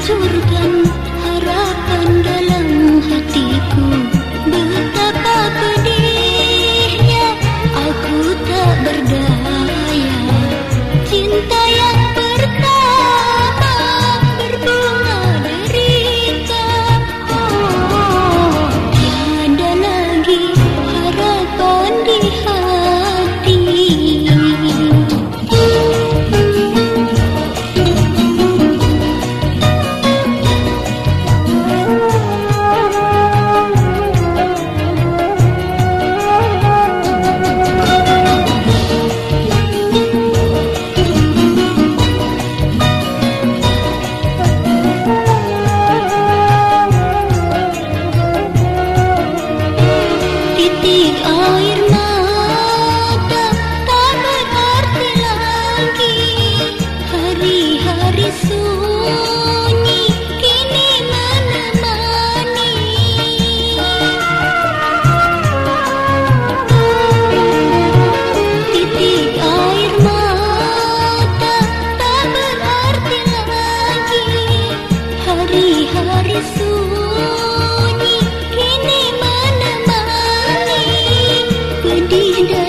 suerte. D.